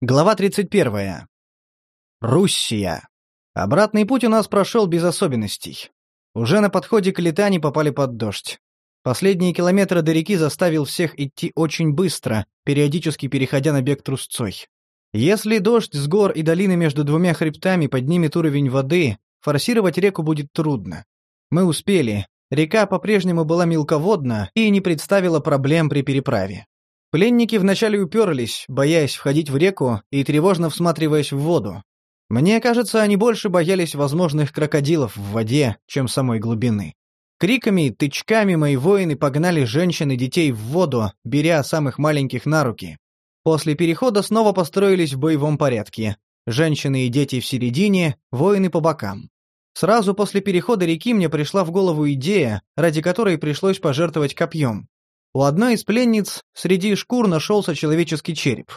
Глава 31. Руссия. Обратный путь у нас прошел без особенностей. Уже на подходе к Литане попали под дождь. Последние километры до реки заставил всех идти очень быстро, периодически переходя на бег трусцой. Если дождь с гор и долины между двумя хребтами поднимет уровень воды, форсировать реку будет трудно. Мы успели. Река по-прежнему была мелководна и не представила проблем при переправе. Пленники вначале уперлись, боясь входить в реку и тревожно всматриваясь в воду. Мне кажется, они больше боялись возможных крокодилов в воде, чем самой глубины. Криками и тычками мои воины погнали женщин и детей в воду, беря самых маленьких на руки. После перехода снова построились в боевом порядке. Женщины и дети в середине, воины по бокам. Сразу после перехода реки мне пришла в голову идея, ради которой пришлось пожертвовать копьем. У одной из пленниц среди шкур нашелся человеческий череп.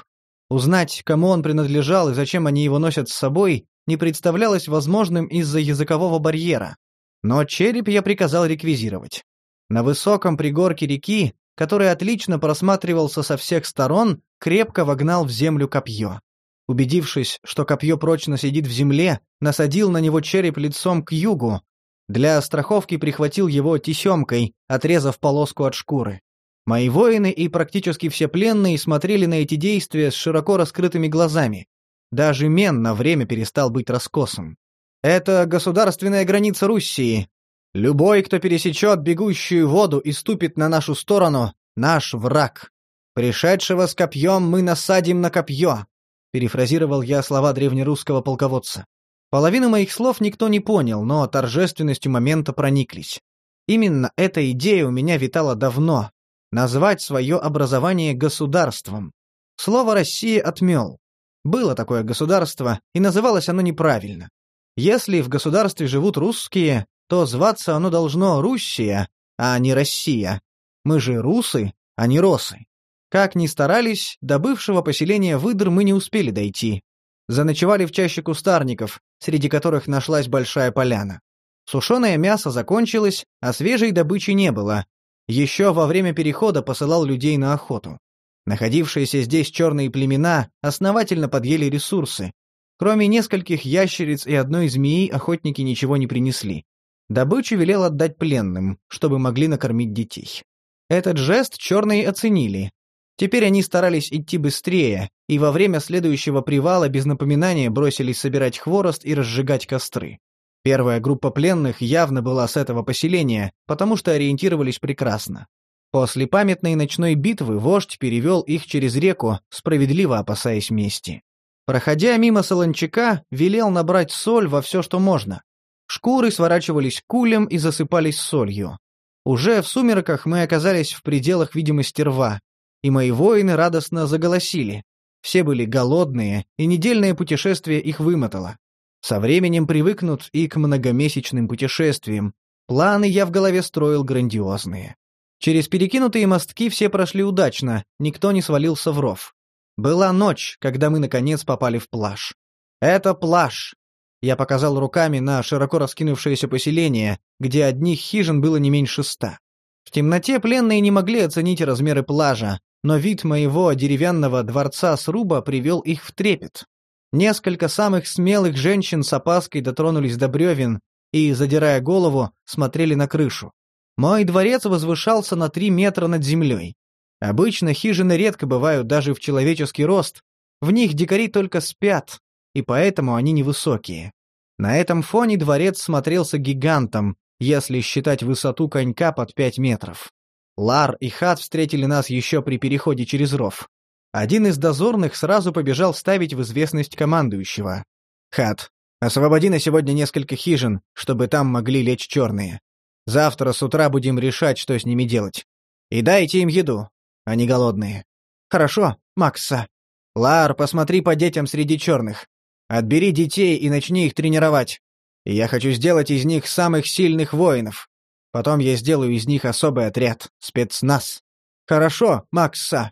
Узнать, кому он принадлежал и зачем они его носят с собой, не представлялось возможным из-за языкового барьера. Но череп я приказал реквизировать. На высоком пригорке реки, который отлично просматривался со всех сторон, крепко вогнал в землю копье. Убедившись, что копье прочно сидит в земле, насадил на него череп лицом к югу. Для страховки прихватил его тесемкой, отрезав полоску от шкуры. Мои воины и практически все пленные смотрели на эти действия с широко раскрытыми глазами. Даже Мен на время перестал быть раскосом. Это государственная граница Руссии. Любой, кто пересечет бегущую воду и ступит на нашу сторону, наш враг. Пришедшего с копьем мы насадим на копье, перефразировал я слова древнерусского полководца. Половину моих слов никто не понял, но торжественностью момента прониклись. Именно эта идея у меня витала давно, назвать свое образование государством. Слово «Россия» отмел. Было такое государство, и называлось оно неправильно. Если в государстве живут русские, то зваться оно должно Руссия, а не Россия. Мы же русы, а не росы. Как ни старались, до бывшего поселения выдр мы не успели дойти. Заночевали в чаще кустарников, среди которых нашлась большая поляна. Сушеное мясо закончилось, а свежей добычи не было, еще во время перехода посылал людей на охоту. Находившиеся здесь черные племена основательно подъели ресурсы. Кроме нескольких ящериц и одной змеи охотники ничего не принесли. Добычу велел отдать пленным, чтобы могли накормить детей. Этот жест черные оценили. Теперь они старались идти быстрее, и во время следующего привала без напоминания бросились собирать хворост и разжигать костры. Первая группа пленных явно была с этого поселения, потому что ориентировались прекрасно. После памятной ночной битвы вождь перевел их через реку, справедливо опасаясь мести. Проходя мимо Солончака, велел набрать соль во все, что можно. Шкуры сворачивались кулем и засыпались солью. Уже в сумерках мы оказались в пределах видимости рва, и мои воины радостно заголосили. Все были голодные, и недельное путешествие их вымотало. Со временем привыкнут и к многомесячным путешествиям. Планы я в голове строил грандиозные. Через перекинутые мостки все прошли удачно, никто не свалился в ров. Была ночь, когда мы наконец попали в плаж. Это плаж. Я показал руками на широко раскинувшееся поселение, где одних хижин было не меньше ста. В темноте пленные не могли оценить размеры плажа, но вид моего деревянного дворца сруба привел их в трепет. Несколько самых смелых женщин с опаской дотронулись до бревен и, задирая голову, смотрели на крышу. Мой дворец возвышался на три метра над землей. Обычно хижины редко бывают даже в человеческий рост, в них дикари только спят, и поэтому они невысокие. На этом фоне дворец смотрелся гигантом, если считать высоту конька под пять метров. Лар и Хат встретили нас еще при переходе через ров. Один из дозорных сразу побежал ставить в известность командующего. «Хат, освободи на сегодня несколько хижин, чтобы там могли лечь черные. Завтра с утра будем решать, что с ними делать. И дайте им еду. Они голодные». «Хорошо, Макса». «Лар, посмотри по детям среди черных. Отбери детей и начни их тренировать. Я хочу сделать из них самых сильных воинов. Потом я сделаю из них особый отряд, спецназ». «Хорошо, Макса».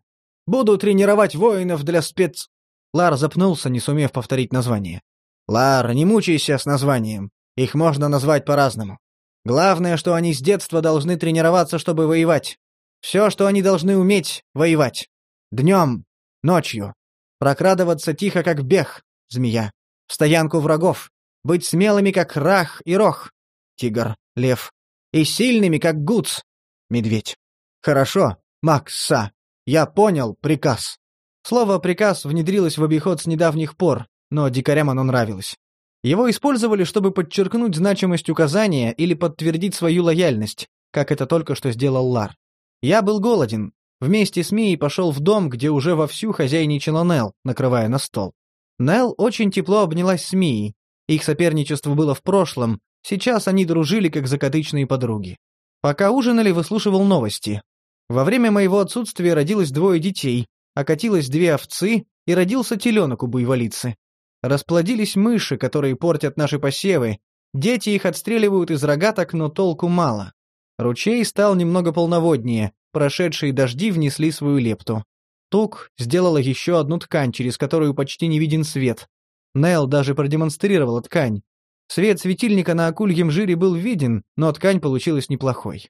Буду тренировать воинов для спец...» Лар запнулся, не сумев повторить название. «Лар, не мучайся с названием. Их можно назвать по-разному. Главное, что они с детства должны тренироваться, чтобы воевать. Все, что они должны уметь — воевать. Днем, ночью. Прокрадываться тихо, как бег, змея. В стоянку врагов. Быть смелыми, как рах и рох, тигр, лев. И сильными, как гуц, медведь. Хорошо, Макса. Я понял приказ. Слово «приказ» внедрилось в обиход с недавних пор, но дикарям оно нравилось. Его использовали, чтобы подчеркнуть значимость указания или подтвердить свою лояльность, как это только что сделал Лар. Я был голоден. Вместе с Мией пошел в дом, где уже вовсю хозяйничала Нел, накрывая на стол. Нел очень тепло обнялась с Мией. Их соперничество было в прошлом, сейчас они дружили, как закатычные подруги. Пока ужинали, выслушивал новости. Во время моего отсутствия родилось двое детей, окатилось две овцы и родился теленок у буйволицы. Расплодились мыши, которые портят наши посевы. Дети их отстреливают из рогаток, но толку мало. Ручей стал немного полноводнее, прошедшие дожди внесли свою лепту. Тук сделала еще одну ткань, через которую почти не виден свет. Нел даже продемонстрировала ткань. Свет светильника на акульем жире был виден, но ткань получилась неплохой.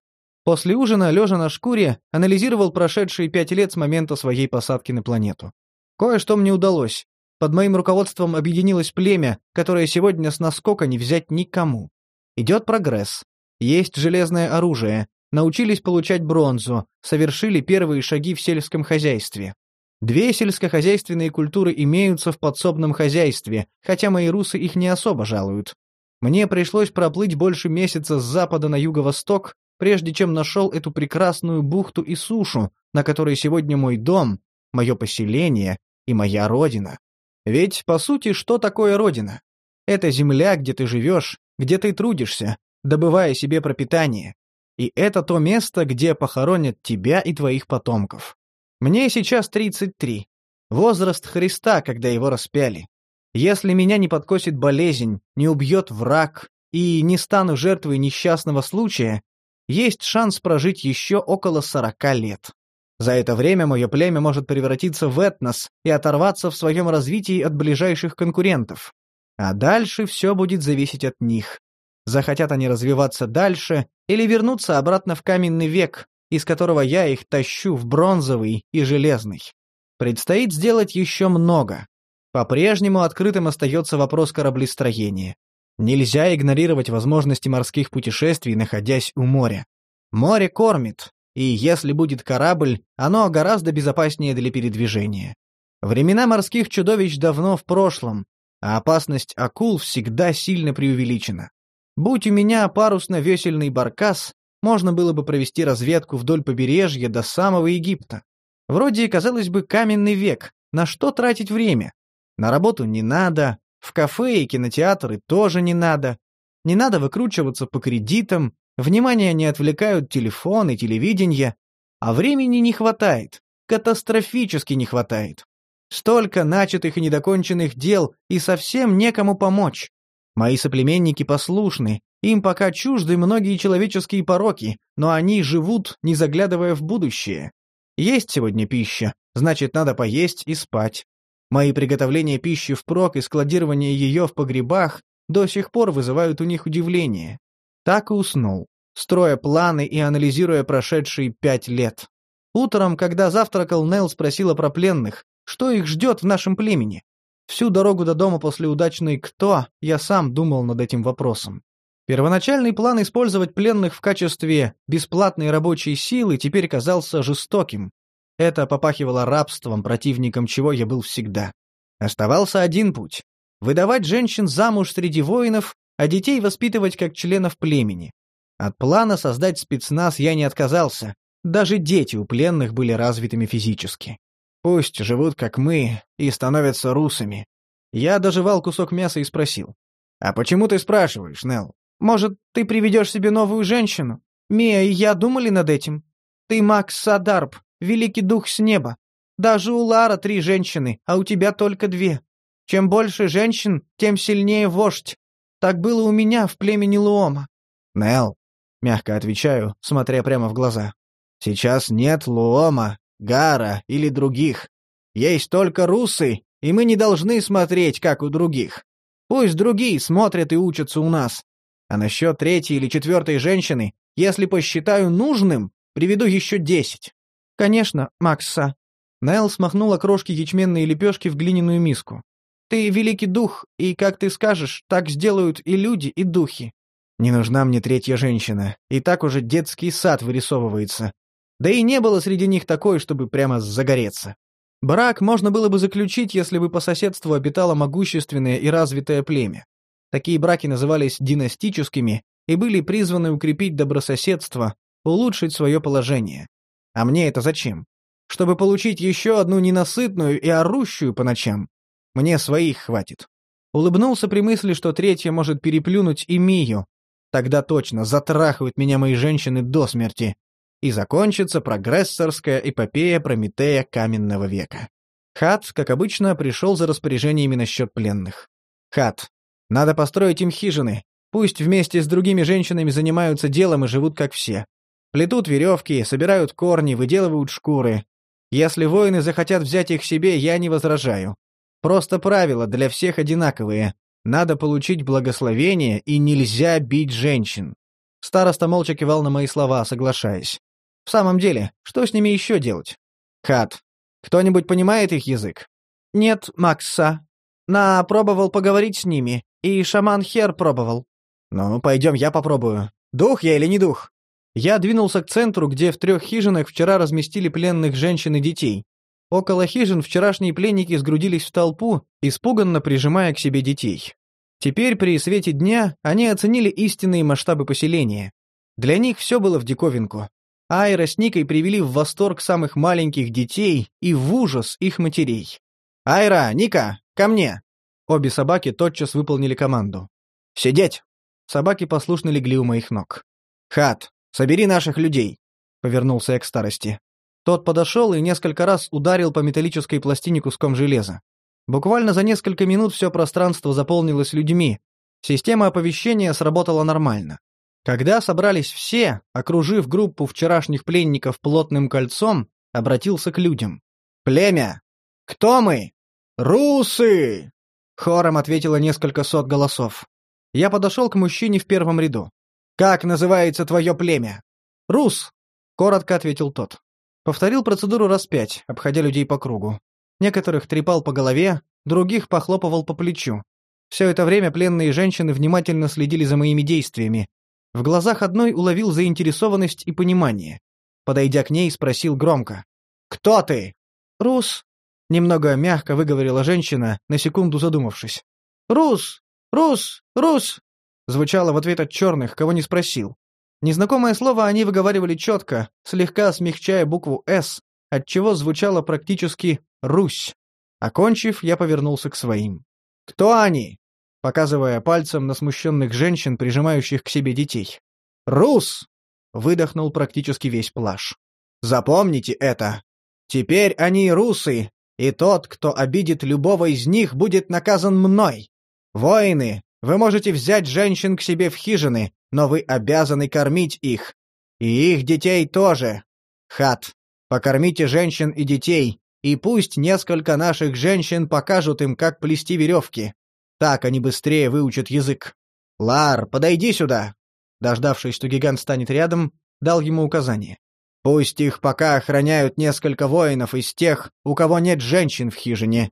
После ужина, лежа на шкуре, анализировал прошедшие пять лет с момента своей посадки на планету. Кое-что мне удалось. Под моим руководством объединилось племя, которое сегодня с наскока не взять никому. Идет прогресс. Есть железное оружие. Научились получать бронзу, совершили первые шаги в сельском хозяйстве. Две сельскохозяйственные культуры имеются в подсобном хозяйстве, хотя мои русы их не особо жалуют. Мне пришлось проплыть больше месяца с запада на юго-восток, прежде чем нашел эту прекрасную бухту и сушу, на которой сегодня мой дом, мое поселение и моя родина. Ведь, по сути, что такое родина? Это земля, где ты живешь, где ты трудишься, добывая себе пропитание. И это то место, где похоронят тебя и твоих потомков. Мне сейчас 33. Возраст Христа, когда его распяли. Если меня не подкосит болезнь, не убьет враг и не стану жертвой несчастного случая, есть шанс прожить еще около 40 лет. За это время мое племя может превратиться в этнос и оторваться в своем развитии от ближайших конкурентов. А дальше все будет зависеть от них. Захотят они развиваться дальше или вернуться обратно в каменный век, из которого я их тащу в бронзовый и железный. Предстоит сделать еще много. По-прежнему открытым остается вопрос кораблестроения. Нельзя игнорировать возможности морских путешествий, находясь у моря. Море кормит, и если будет корабль, оно гораздо безопаснее для передвижения. Времена морских чудовищ давно в прошлом, а опасность акул всегда сильно преувеличена. Будь у меня парусно-весельный баркас, можно было бы провести разведку вдоль побережья до самого Египта. Вроде, казалось бы, каменный век, на что тратить время? На работу не надо, в кафе и кинотеатры тоже не надо. Не надо выкручиваться по кредитам, Внимание не отвлекают телефон и телевидение, а времени не хватает, катастрофически не хватает. Столько начатых и недоконченных дел, и совсем некому помочь. Мои соплеменники послушны, им пока чужды многие человеческие пороки, но они живут, не заглядывая в будущее. Есть сегодня пища, значит, надо поесть и спать. Мои приготовления пищи впрок и складирование ее в погребах до сих пор вызывают у них удивление. Так и уснул, строя планы и анализируя прошедшие пять лет. Утром, когда завтракал, Нел спросила про пленных, что их ждет в нашем племени. Всю дорогу до дома после удачной «Кто?» я сам думал над этим вопросом. Первоначальный план использовать пленных в качестве бесплатной рабочей силы теперь казался жестоким. Это попахивало рабством, противником чего я был всегда. Оставался один путь — выдавать женщин замуж среди воинов а детей воспитывать как членов племени. От плана создать спецназ я не отказался. Даже дети у пленных были развитыми физически. Пусть живут как мы и становятся русами. Я доживал кусок мяса и спросил. «А почему ты спрашиваешь, Нелл? Может, ты приведешь себе новую женщину? Мия и я думали над этим. Ты Макс Садарб, великий дух с неба. Даже у Лара три женщины, а у тебя только две. Чем больше женщин, тем сильнее вождь. Так было у меня в племени Луома. Нел, мягко отвечаю, смотря прямо в глаза. Сейчас нет Луома, Гара или других. Есть только русы, и мы не должны смотреть, как у других. Пусть другие смотрят и учатся у нас. А насчет третьей или четвертой женщины, если посчитаю нужным, приведу еще десять. Конечно, Макса. Найл смахнула крошки ячменной лепешки в глиняную миску. «Ты великий дух, и, как ты скажешь, так сделают и люди, и духи». «Не нужна мне третья женщина, и так уже детский сад вырисовывается. Да и не было среди них такой, чтобы прямо загореться. Брак можно было бы заключить, если бы по соседству обитало могущественное и развитое племя. Такие браки назывались династическими и были призваны укрепить добрососедство, улучшить свое положение. А мне это зачем? Чтобы получить еще одну ненасытную и орущую по ночам. Мне своих хватит. Улыбнулся при мысли, что третья может переплюнуть и Мию. Тогда точно затрахают меня мои женщины до смерти. И закончится прогрессорская эпопея Прометея каменного века. Хат, как обычно, пришел за распоряжениями насчет пленных. Хат. Надо построить им хижины. Пусть вместе с другими женщинами занимаются делом и живут как все. Плетут веревки, собирают корни, выделывают шкуры. Если воины захотят взять их себе, я не возражаю. Просто правила для всех одинаковые. Надо получить благословение, и нельзя бить женщин. Староста молча кивал на мои слова, соглашаясь. В самом деле, что с ними еще делать? Хат. Кто-нибудь понимает их язык? Нет, Макса. На пробовал поговорить с ними, и шаман Хер пробовал. Ну, пойдем, я попробую. Дух я или не дух? Я двинулся к центру, где в трех хижинах вчера разместили пленных женщин и детей. Около хижин вчерашние пленники сгрудились в толпу, испуганно прижимая к себе детей. Теперь при свете дня они оценили истинные масштабы поселения. Для них все было в диковинку. Айра с Никой привели в восторг самых маленьких детей и в ужас их матерей. «Айра, Ника, ко мне!» Обе собаки тотчас выполнили команду. «Сидеть!» Собаки послушно легли у моих ног. «Хат, Собери наших людей!» — повернулся я к старости. Тот подошел и несколько раз ударил по металлической пластине куском железа. Буквально за несколько минут все пространство заполнилось людьми. Система оповещения сработала нормально. Когда собрались все, окружив группу вчерашних пленников плотным кольцом, обратился к людям. «Племя! Кто мы?» «Русы!» Хором ответило несколько сот голосов. Я подошел к мужчине в первом ряду. «Как называется твое племя?» «Рус», — коротко ответил тот. Повторил процедуру раз пять, обходя людей по кругу. Некоторых трепал по голове, других похлопывал по плечу. Все это время пленные женщины внимательно следили за моими действиями. В глазах одной уловил заинтересованность и понимание. Подойдя к ней, спросил громко. «Кто ты?» «Рус», — немного мягко выговорила женщина, на секунду задумавшись. «Рус! Рус! Рус! Звучало в ответ от черных, кого не спросил. Незнакомое слово они выговаривали четко, слегка смягчая букву «С», отчего звучало практически «Русь». Окончив, я повернулся к своим. «Кто они?» показывая пальцем на смущенных женщин, прижимающих к себе детей. «Рус!» — выдохнул практически весь плаж. «Запомните это! Теперь они русы, и тот, кто обидит любого из них, будет наказан мной. Воины, вы можете взять женщин к себе в хижины, но вы обязаны кормить их. И их детей тоже. Хат, покормите женщин и детей, и пусть несколько наших женщин покажут им, как плести веревки. Так они быстрее выучат язык. Лар, подойди сюда. Дождавшись, что гигант станет рядом, дал ему указание. Пусть их пока охраняют несколько воинов из тех, у кого нет женщин в хижине.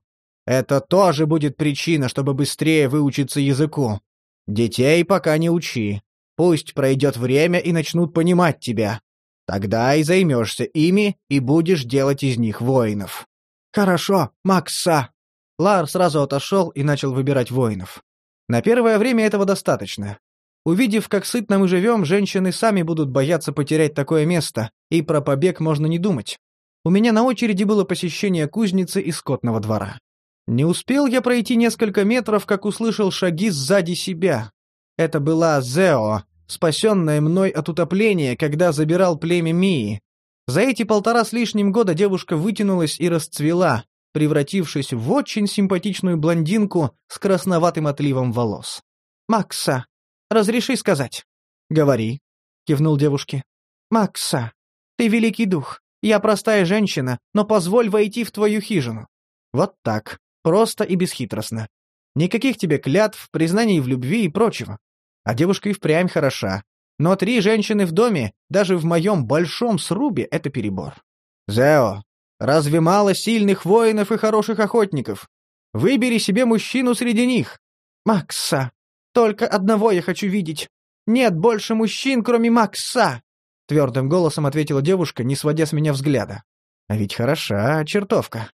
Это тоже будет причина, чтобы быстрее выучиться языку. Детей пока не учи. Пусть пройдет время и начнут понимать тебя. Тогда и займешься ими и будешь делать из них воинов. Хорошо, Макса. Лар сразу отошел и начал выбирать воинов. На первое время этого достаточно. Увидев, как сытно мы живем, женщины сами будут бояться потерять такое место, и про побег можно не думать. У меня на очереди было посещение кузницы и скотного двора. Не успел я пройти несколько метров, как услышал шаги сзади себя. Это была Зео, спасенная мной от утопления, когда забирал племя Мии. За эти полтора с лишним года девушка вытянулась и расцвела, превратившись в очень симпатичную блондинку с красноватым отливом волос. «Макса, разреши сказать?» «Говори», — кивнул девушке. «Макса, ты великий дух. Я простая женщина, но позволь войти в твою хижину». Вот так. Просто и бесхитростно. Никаких тебе клятв, признаний в любви и прочего. А девушка и впрямь хороша. Но три женщины в доме, даже в моем большом срубе, это перебор. «Зео, Разве мало сильных воинов и хороших охотников? Выбери себе мужчину среди них. Макса. Только одного я хочу видеть. Нет больше мужчин, кроме Макса. Твердым голосом ответила девушка, не сводя с меня взгляда. А ведь хороша чертовка.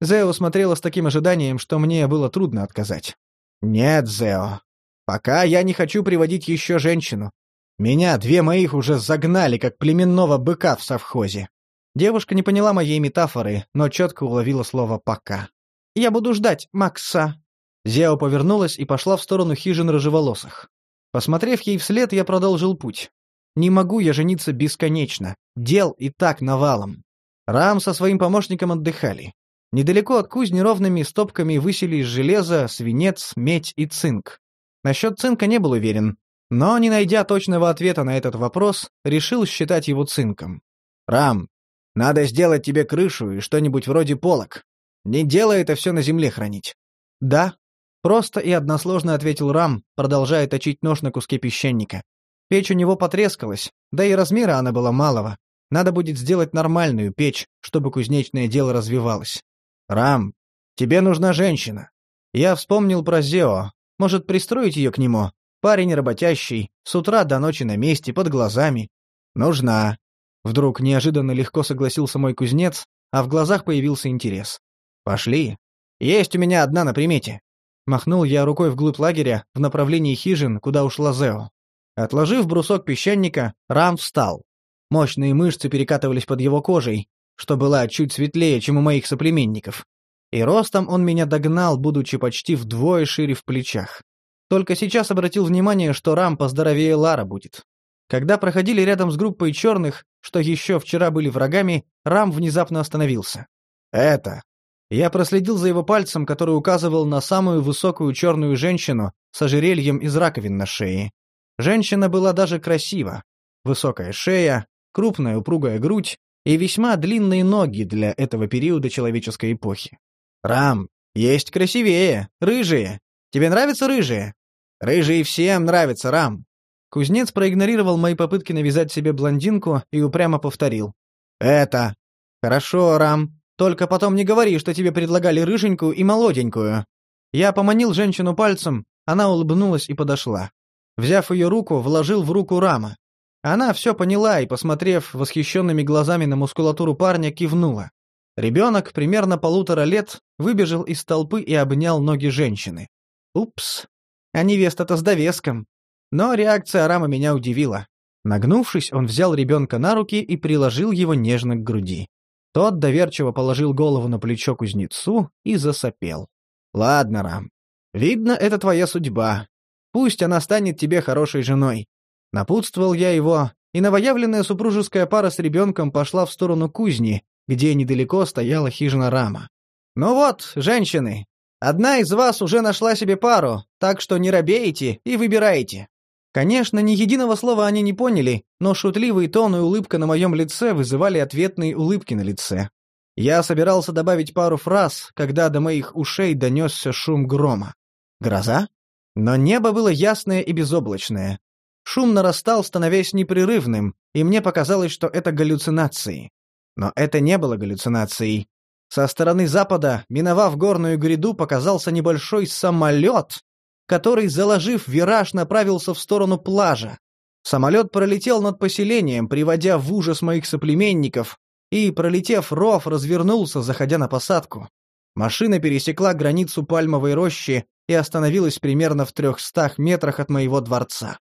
Зео смотрела с таким ожиданием, что мне было трудно отказать. «Нет, Зео. Пока я не хочу приводить еще женщину. Меня две моих уже загнали, как племенного быка в совхозе». Девушка не поняла моей метафоры, но четко уловила слово «пока». «Я буду ждать Макса». Зео повернулась и пошла в сторону хижин рыжеволосых. Посмотрев ей вслед, я продолжил путь. Не могу я жениться бесконечно. Дел и так навалом. Рам со своим помощником отдыхали. Недалеко от кузни ровными стопками высились железо, свинец, медь и цинк. Насчет цинка не был уверен, но, не найдя точного ответа на этот вопрос, решил считать его цинком. «Рам, надо сделать тебе крышу и что-нибудь вроде полок. Не делай это все на земле хранить». «Да», — просто и односложно ответил Рам, продолжая точить нож на куске песчаника. Печь у него потрескалась, да и размера она была малого. Надо будет сделать нормальную печь, чтобы кузнечное дело развивалось. «Рам, тебе нужна женщина». Я вспомнил про Зео. Может, пристроить ее к нему? Парень работящий, с утра до ночи на месте, под глазами. «Нужна». Вдруг неожиданно легко согласился мой кузнец, а в глазах появился интерес. «Пошли. Есть у меня одна на примете». Махнул я рукой вглубь лагеря, в направлении хижин, куда ушла Зео. Отложив брусок песчаника, Рам встал. Мощные мышцы перекатывались под его кожей, что была чуть светлее, чем у моих соплеменников. И ростом он меня догнал, будучи почти вдвое шире в плечах. Только сейчас обратил внимание, что Рам поздоровее Лара будет. Когда проходили рядом с группой черных, что еще вчера были врагами, Рам внезапно остановился. «Это...» Я проследил за его пальцем, который указывал на самую высокую черную женщину с ожерельем из раковин на шее. Женщина была даже красива. Высокая шея, крупная упругая грудь, и весьма длинные ноги для этого периода человеческой эпохи. «Рам, есть красивее, рыжие. Тебе нравятся рыжие?» «Рыжие всем нравятся, Рам». Кузнец проигнорировал мои попытки навязать себе блондинку и упрямо повторил. «Это...» «Хорошо, Рам. Только потом не говори, что тебе предлагали рыженькую и молоденькую». Я поманил женщину пальцем, она улыбнулась и подошла. Взяв ее руку, вложил в руку Рама. Она все поняла и, посмотрев восхищенными глазами на мускулатуру парня, кивнула. Ребенок, примерно полутора лет, выбежал из толпы и обнял ноги женщины. Упс. А невеста-то с довеском. Но реакция Рама меня удивила. Нагнувшись, он взял ребенка на руки и приложил его нежно к груди. Тот доверчиво положил голову на плечо кузнецу и засопел. «Ладно, Рам. Видно, это твоя судьба. Пусть она станет тебе хорошей женой. Напутствовал я его, и новоявленная супружеская пара с ребенком пошла в сторону кузни, где недалеко стояла хижина Рама. «Ну вот, женщины, одна из вас уже нашла себе пару, так что не робейте и выбирайте». Конечно, ни единого слова они не поняли, но шутливый тон и улыбка на моем лице вызывали ответные улыбки на лице. Я собирался добавить пару фраз, когда до моих ушей донесся шум грома. Гроза? Но небо было ясное и безоблачное. Шум нарастал, становясь непрерывным, и мне показалось, что это галлюцинации. Но это не было галлюцинацией. Со стороны запада, миновав горную гряду, показался небольшой самолет, который, заложив вираж, направился в сторону плажа. Самолет пролетел над поселением, приводя в ужас моих соплеменников, и, пролетев ров, развернулся, заходя на посадку. Машина пересекла границу пальмовой рощи и остановилась примерно в трехстах метрах от моего дворца.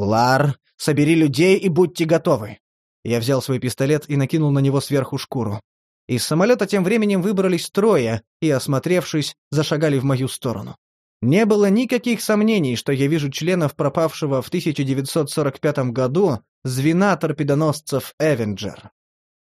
«Лар, собери людей и будьте готовы!» Я взял свой пистолет и накинул на него сверху шкуру. Из самолета тем временем выбрались трое и, осмотревшись, зашагали в мою сторону. Не было никаких сомнений, что я вижу членов пропавшего в 1945 году звена торпедоносцев «Эвенджер».